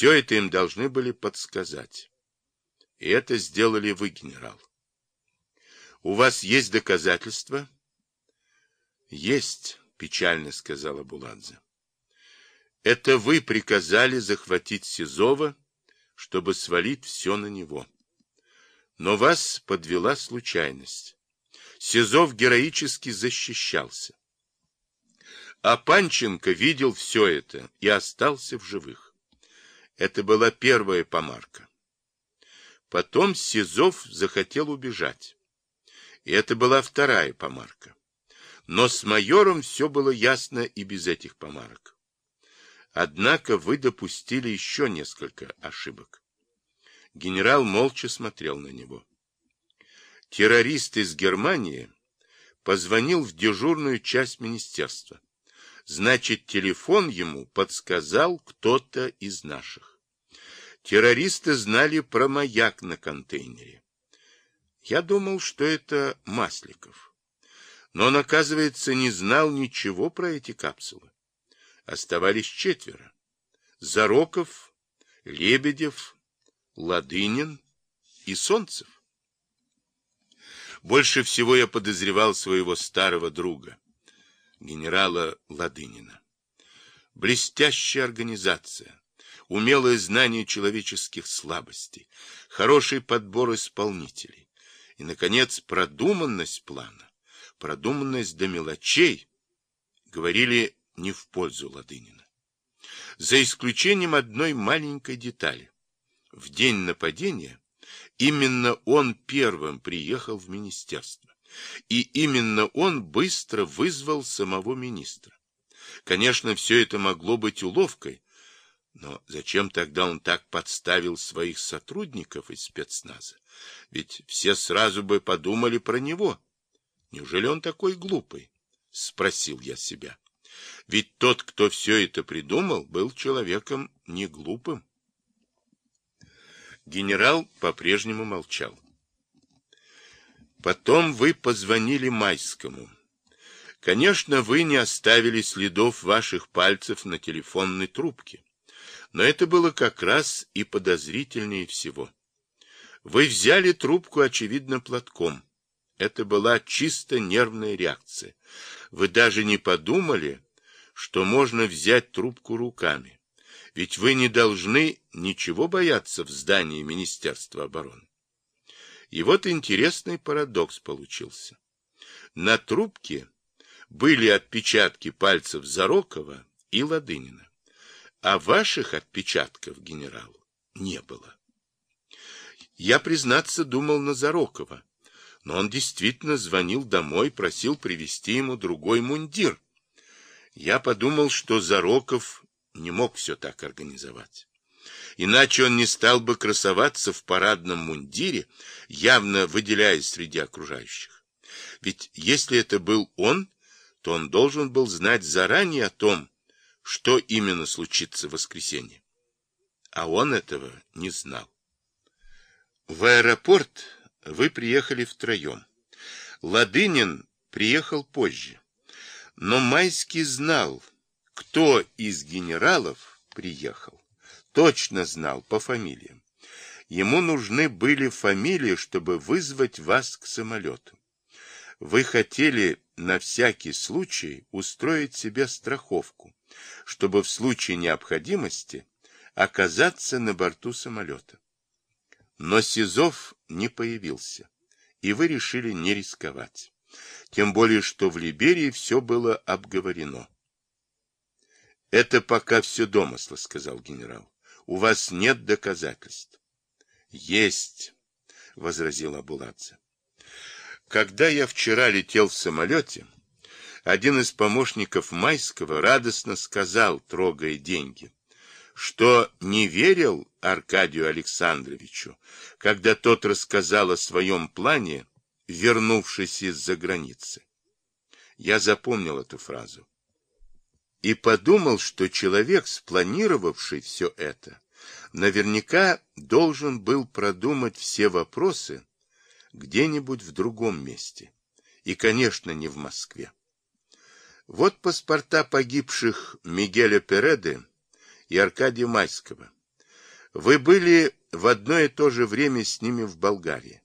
Все это им должны были подсказать. И это сделали вы, генерал. У вас есть доказательства? Есть, печально сказала Буладзе. Это вы приказали захватить Сизова, чтобы свалить все на него. Но вас подвела случайность. Сизов героически защищался. А Панченко видел все это и остался в живых. Это была первая помарка. Потом Сизов захотел убежать. И это была вторая помарка. Но с майором все было ясно и без этих помарок. Однако вы допустили еще несколько ошибок. Генерал молча смотрел на него. Террорист из Германии позвонил в дежурную часть министерства. Значит, телефон ему подсказал кто-то из наших. Террористы знали про маяк на контейнере. Я думал, что это Масликов. Но он, оказывается, не знал ничего про эти капсулы. Оставались четверо. Зароков, Лебедев, Ладынин и Солнцев. Больше всего я подозревал своего старого друга, генерала Ладынина. Блестящая организация, умелое знание человеческих слабостей, хороший подбор исполнителей и, наконец, продуманность плана, продуманность до мелочей, говорили не в пользу Ладынина. За исключением одной маленькой детали. В день нападения именно он первым приехал в министерство. И именно он быстро вызвал самого министра. Конечно, все это могло быть уловкой, но зачем тогда он так подставил своих сотрудников из спецназа? Ведь все сразу бы подумали про него. Неужели он такой глупый? Спросил я себя. Ведь тот, кто все это придумал, был человеком не глупым. Генерал по-прежнему молчал. Потом вы позвонили Майскому. Конечно, вы не оставили следов ваших пальцев на телефонной трубке. Но это было как раз и подозрительнее всего. Вы взяли трубку, очевидно, платком. Это была чисто нервная реакция. Вы даже не подумали, что можно взять трубку руками. Ведь вы не должны ничего бояться в здании Министерства обороны. И вот интересный парадокс получился. На трубке были отпечатки пальцев Зарокова и Ладынина, а ваших отпечатков, генерал, не было. Я, признаться, думал на Зарокова, но он действительно звонил домой, просил привезти ему другой мундир. Я подумал, что Зароков не мог все так организовать. Иначе он не стал бы красоваться в парадном мундире, явно выделяясь среди окружающих. Ведь если это был он, то он должен был знать заранее о том, что именно случится в воскресенье. А он этого не знал. В аэропорт вы приехали втроем. Ладынин приехал позже. Но Майский знал, кто из генералов приехал. Точно знал по фамилиям. Ему нужны были фамилии, чтобы вызвать вас к самолету. Вы хотели на всякий случай устроить себе страховку, чтобы в случае необходимости оказаться на борту самолета. Но Сизов не появился, и вы решили не рисковать. Тем более, что в Либерии все было обговорено. — Это пока все домыслы, — сказал генерал. — У вас нет доказательств. — Есть, — возразил Абуладзе. Когда я вчера летел в самолете, один из помощников Майского радостно сказал, трогая деньги, что не верил Аркадию Александровичу, когда тот рассказал о своем плане вернувшись из-за границы. Я запомнил эту фразу и подумал, что человек, спланировавший все это, наверняка должен был продумать все вопросы где-нибудь в другом месте, и, конечно, не в Москве. Вот паспорта погибших Мигеля Переды и Аркадия Майского. Вы были в одно и то же время с ними в Болгарии.